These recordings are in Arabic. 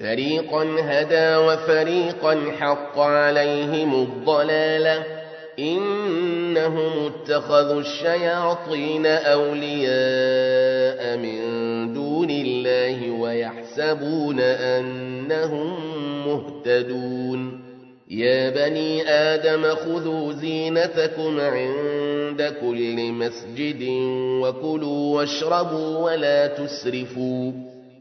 فريقا هدى وفريقا حق عليهم الضلالة إنهم اتخذوا الشياطين أولياء من دون الله ويحسبون أنهم مهتدون. يا بني آدم خذوا زينتكم عند كل مسجد وكلوا واشربوا ولا تسرفوا.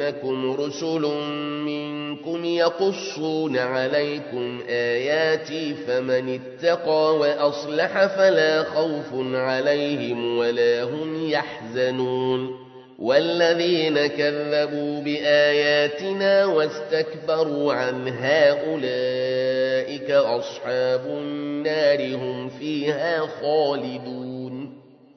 يأتينكم رسل منكم يقصون عليكم آياتي فمن اتقى وأصلح فلا خوف عليهم ولا هم يحزنون والذين كذبوا بآياتنا واستكبروا عنها أولئك أصحاب النار هم فيها خالدون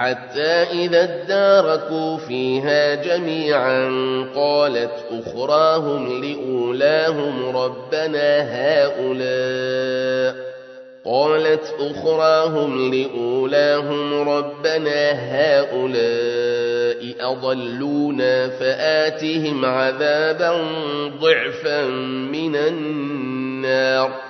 حتى إذا اداركوا فيها جميعا قالت أخراهم لأولاهم ربنا هؤلاء. قالت أخراهم لأولاهم ربنا هؤلاء أضلونا فآتهم عذابا ضعفا من النار.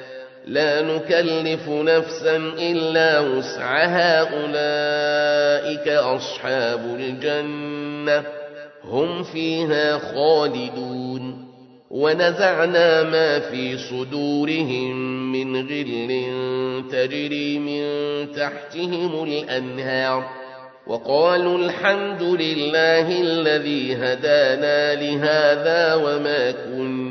لا نكلف نفسا إلا وسعها أولئك أصحاب الجنة هم فيها خالدون. ونزعنا ما في صدورهم من غل تجري من تحتهم الأنهار. وقالوا الحمد لله الذي هدانا لهذا وما كنا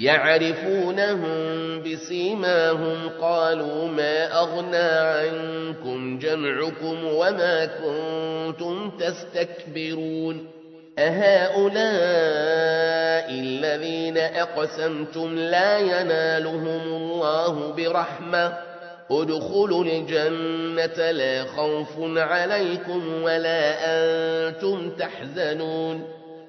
يعرفونهم بسيماهم قالوا ما أغنى عنكم جمعكم وما كنتم تستكبرون أهؤلاء الذين أقسمتم لا ينالهم الله برحمة ادخلوا الجنة لا خوف عليكم ولا أنتم تحزنون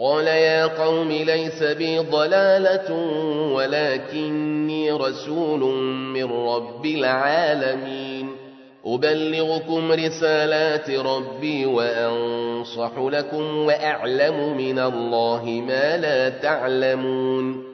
قال يا قوم ليس بي ضلالة ولكني رسول من رب العالمين. أبلغكم رسالات ربي وأنصح لكم وأعلم من الله ما لا تعلمون.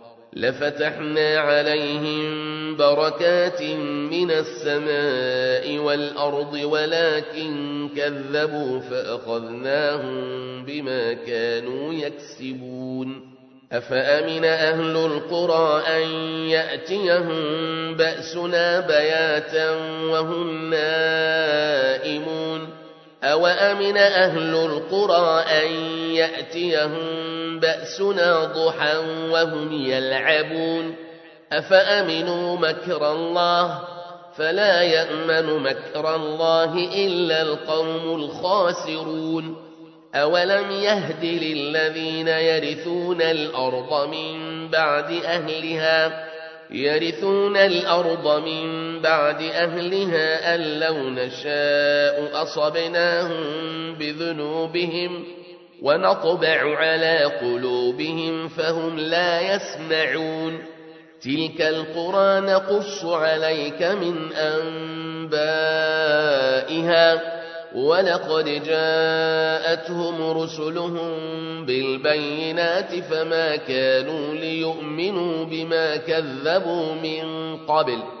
لفتحنا عليهم بركات من السماء والأرض ولكن كذبوا فأخذناهم بما كانوا يكسبون. أفأمن أهل القرى أن يأتيهم بأسنا بياتا وهم نائمون؟ أوأمن أهل القرى أن يأتيهم بأسنا ضحى وهم يلعبون أفأمنوا مكر الله فلا يأمن مكر الله إلا القوم الخاسرون أولم يهد للذين يرثون الأرض من بعد أهلها يرثون الأرض من بعد أهلها أن لو نشاء أصبناهم بذنوبهم ونطبع على قلوبهم فهم لا يسمعون. تلك القرى نقص عليك من أنبائها. ولقد جاءتهم رسلهم بالبينات فما كانوا ليؤمنوا بما كذبوا من قبل.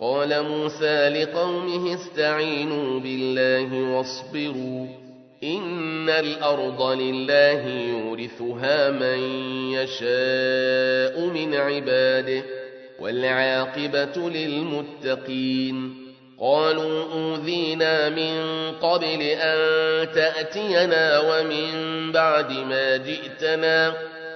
قال موسى لقومه استعينوا بالله واصبروا إن الأرض لله يورثها من يشاء من عباده والعاقبة للمتقين قالوا أوذينا من قبل أن تأتينا ومن بعد ما جئتنا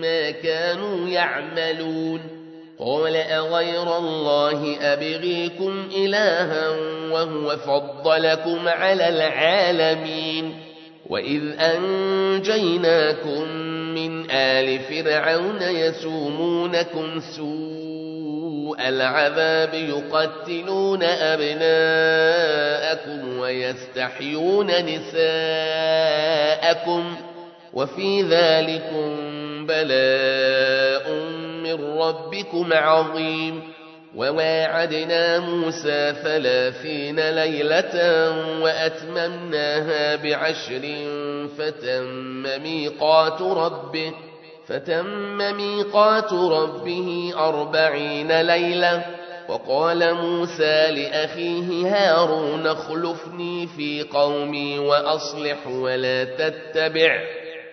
ما كانوا يعملون قال أغير الله أبغيكم إلها وهو فضلكم على العالمين وإذ أنجيناكم من آل فرعون يسومونكم سوء العذاب يقتلون أبناءكم ويستحيون نساءكم وفي ذلكم بلاء من ربكم عظيم. وواعدنا موسى ثلاثين ليلة وأتممناها بعشر فتم ميقات ربه فتم ميقات ربه أربعين ليلة. وقال موسى لأخيه هارون اخلفني في قومي وأصلح ولا تتبع.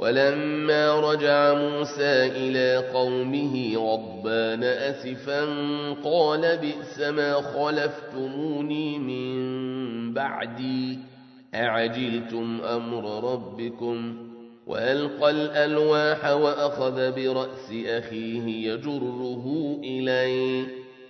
ولما رجع موسى إلى قومه غضبان أسفا قال بئس ما خلفتموني من بعدي أعجلتم أمر ربكم؟ وألقى الألواح وأخذ برأس أخيه يجره إليه.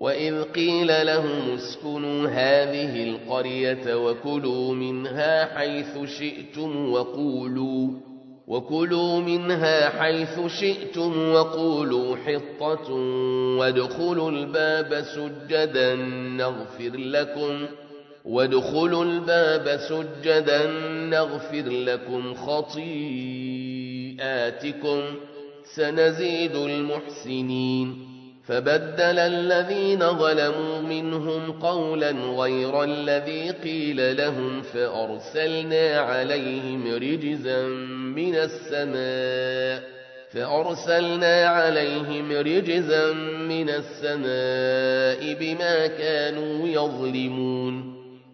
وإذ قيل لهم اسكنوا هذه القرية وكلوا منها حيث شئتم وقولوا وكلوا منها حيث شئتم وقولوا حطة وادخلوا الباب سجدا نغفر لكم وادخلوا الباب سجدا نغفر لكم خطيئاتكم سنزيد المحسنين فبدل الذين ظلموا منهم قولا غير الذي قيل لهم فأرسلنا عليهم رجزا من السماء فأرسلنا عليهم رجزا من السماء بما كانوا يظلمون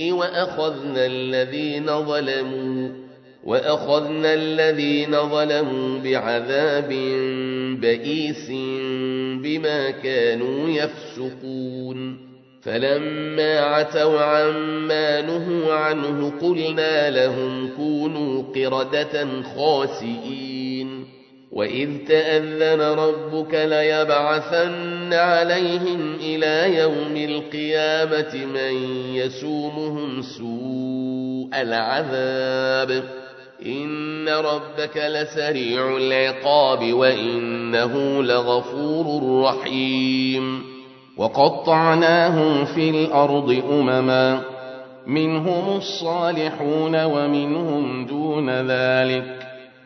وأخذنا الذين ظلموا وأخذنا الذين ظلموا بعذاب بئيس بما كانوا يفسقون. فلما عتوا عما نهوا عنه قلنا لهم كونوا قردة خاسئين. وإذ تأذن ربك ليبعثن عليهم إلى يوم القيامة من يسومهم سوء العذاب. إن ربك لسريع العقاب وإنه لغفور رحيم. وقطعناهم في الأرض أمما منهم الصالحون ومنهم دون ذلك.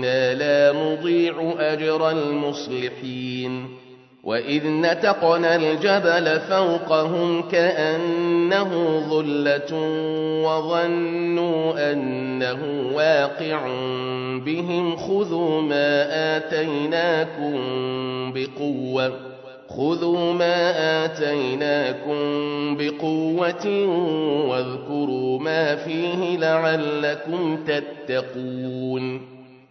إنا لا نضيع أجر المصلحين. وإذ نتقنا الجبل فوقهم كأنه ظلة وظنوا أنه واقع بهم خذوا ما آتيناكم بقوة خذوا ما آتيناكم بقوة واذكروا ما فيه لعلكم تتقون.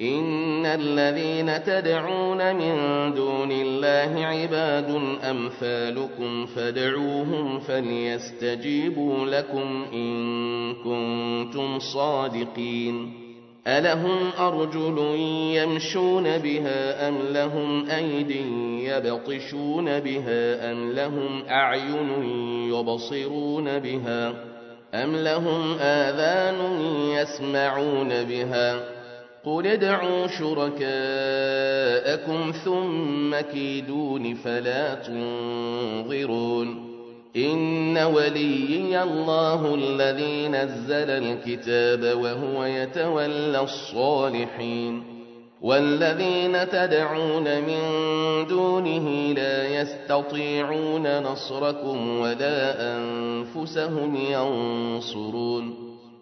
إن الذين تدعون من دون الله عباد أمثالكم فادعوهم فليستجيبوا لكم إن كنتم صادقين ألهم أرجل يمشون بها أم لهم أيد يبطشون بها أم لهم أعين يبصرون بها أم لهم آذان يسمعون بها قل ادعوا شركاءكم ثم كيدون فلا تنظرون إن وليي الله الذي نزل الكتاب وهو يتولى الصالحين والذين تدعون من دونه لا يستطيعون نصركم ولا أنفسهم ينصرون